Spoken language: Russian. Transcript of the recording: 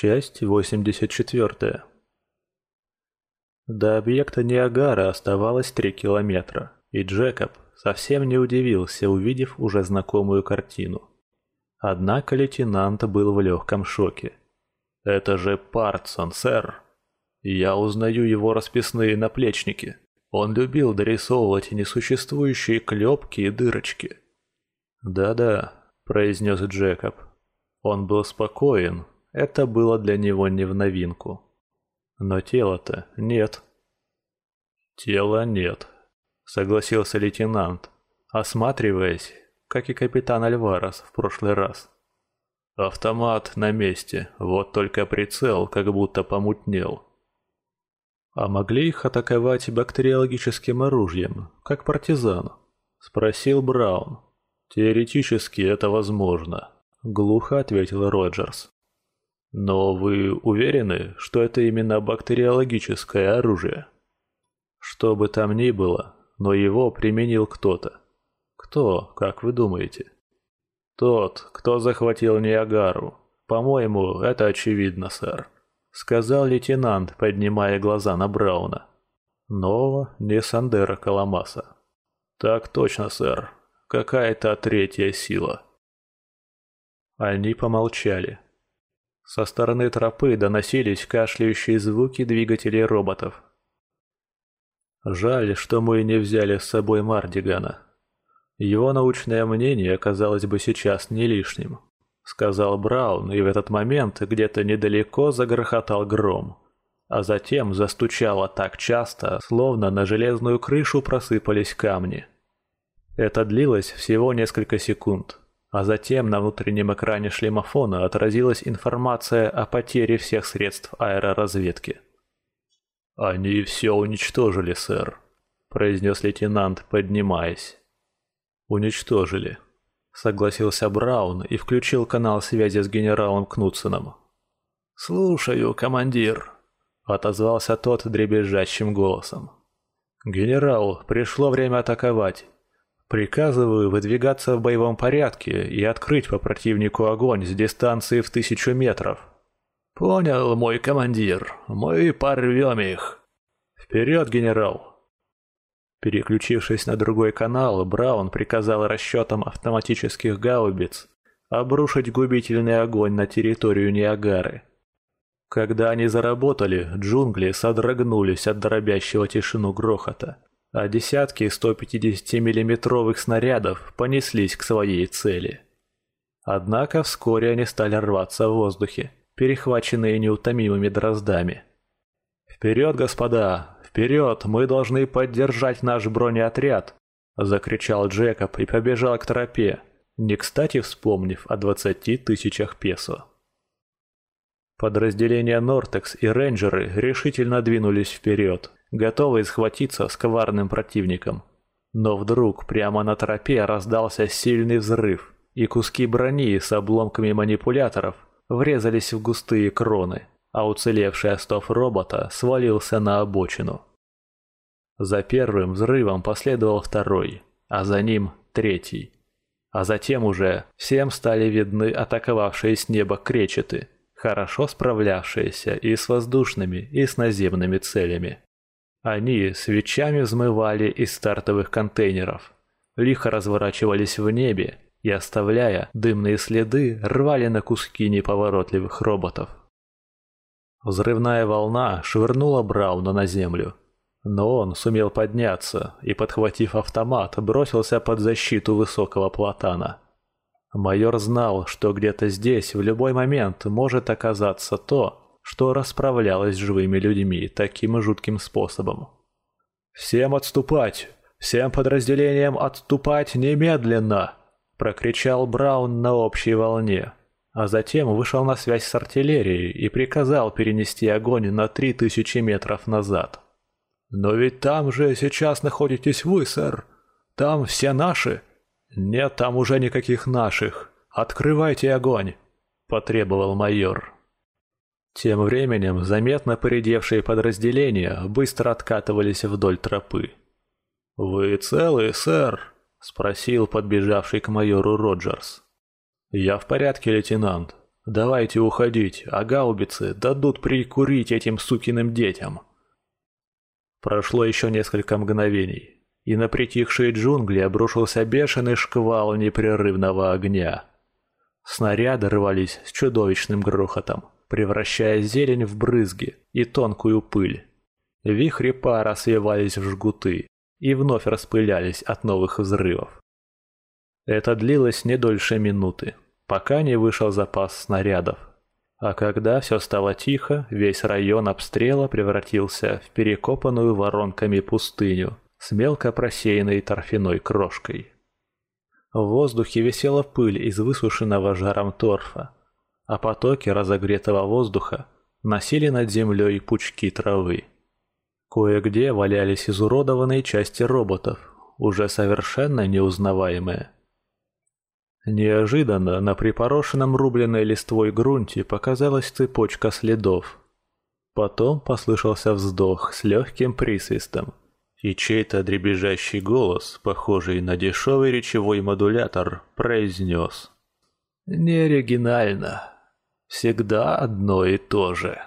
Часть 84. До объекта Ниагара оставалось 3 километра, и Джекоб совсем не удивился, увидев уже знакомую картину. Однако лейтенант был в легком шоке. «Это же Партсон, сэр! Я узнаю его расписные наплечники. Он любил дорисовывать несуществующие клепки и дырочки». «Да-да», — произнес Джекоб. Он был спокоен, это было для него не в новинку. Но тела-то нет. Тела нет, согласился лейтенант, осматриваясь, как и капитан Альварес в прошлый раз. Автомат на месте, вот только прицел как будто помутнел. А могли их атаковать бактериологическим оружием, как партизан? Спросил Браун. Теоретически это возможно, глухо ответил Роджерс. Но вы уверены, что это именно бактериологическое оружие? Что бы там ни было, но его применил кто-то. Кто, как вы думаете? Тот, кто захватил Ниагару. По-моему, это очевидно, сэр. Сказал лейтенант, поднимая глаза на Брауна. Но не Сандера Каламаса. Так точно, сэр. Какая-то третья сила. Они помолчали. Со стороны тропы доносились кашляющие звуки двигателей роботов. Жаль, что мы не взяли с собой Мардигана. Его научное мнение оказалось бы сейчас не лишним, сказал Браун, и в этот момент где-то недалеко загрохотал гром, а затем застучало так часто, словно на железную крышу просыпались камни. Это длилось всего несколько секунд. А затем на внутреннем экране шлемофона отразилась информация о потере всех средств аэроразведки. «Они все уничтожили, сэр», — произнес лейтенант, поднимаясь. «Уничтожили», — согласился Браун и включил канал связи с генералом Кнутсеном. «Слушаю, командир», — отозвался тот дребезжащим голосом. «Генерал, пришло время атаковать. Приказываю выдвигаться в боевом порядке и открыть по противнику огонь с дистанции в тысячу метров. Понял, мой командир. Мы порвем их. Вперед, генерал. Переключившись на другой канал, Браун приказал расчетам автоматических гаубиц обрушить губительный огонь на территорию Ниагары. Когда они заработали, джунгли содрогнулись от дробящего тишину грохота а десятки 150-миллиметровых снарядов понеслись к своей цели. Однако вскоре они стали рваться в воздухе, перехваченные неутомимыми дроздами. «Вперед, господа! Вперед! Мы должны поддержать наш бронеотряд!» – закричал Джекоб и побежал к тропе, не кстати вспомнив о 20 тысячах песо. Подразделения Нортекс и Рейнджеры решительно двинулись вперед, готовые схватиться с коварным противником. Но вдруг прямо на тропе раздался сильный взрыв, и куски брони с обломками манипуляторов врезались в густые кроны, а уцелевший остов робота свалился на обочину. За первым взрывом последовал второй, а за ним третий. А затем уже всем стали видны атаковавшие с неба кречеты, хорошо справлявшиеся и с воздушными, и с наземными целями. Они свечами взмывали из стартовых контейнеров, лихо разворачивались в небе и, оставляя дымные следы, рвали на куски неповоротливых роботов. Взрывная волна швырнула Брауна на землю, но он сумел подняться и, подхватив автомат, бросился под защиту высокого платана. Майор знал, что где-то здесь в любой момент может оказаться то, что расправлялось с живыми людьми таким жутким способом. «Всем отступать! Всем подразделениям отступать немедленно!» – прокричал Браун на общей волне, а затем вышел на связь с артиллерией и приказал перенести огонь на три тысячи метров назад. «Но ведь там же сейчас находитесь вы, сэр! Там все наши!» «Нет там уже никаких наших! Открывайте огонь!» – потребовал майор. Тем временем заметно поредевшие подразделения быстро откатывались вдоль тропы. «Вы целы, сэр?» – спросил подбежавший к майору Роджерс. «Я в порядке, лейтенант. Давайте уходить, а гаубицы дадут прикурить этим сукиным детям. Прошло еще несколько мгновений, и на притихшие джунгли обрушился бешеный шквал непрерывного огня. Снаряды рвались с чудовищным грохотом, превращая зелень в брызги и тонкую пыль. Вихри пара свивались в жгуты и вновь распылялись от новых взрывов. Это длилось не дольше минуты, пока не вышел запас снарядов. А когда все стало тихо, весь район обстрела превратился в перекопанную воронками пустыню с мелко просеянной торфяной крошкой. В воздухе висела пыль из высушенного жаром торфа, а потоки разогретого воздуха носили над землей пучки травы. Кое-где валялись изуродованные части роботов, уже совершенно неузнаваемые. Неожиданно на припорошенном рубленной листвой грунте показалась цепочка следов. Потом послышался вздох с легким присвистом, и чей-то дребезжащий голос, похожий на дешевый речевой модулятор, произнес. «Не оригинально. Всегда одно и то же».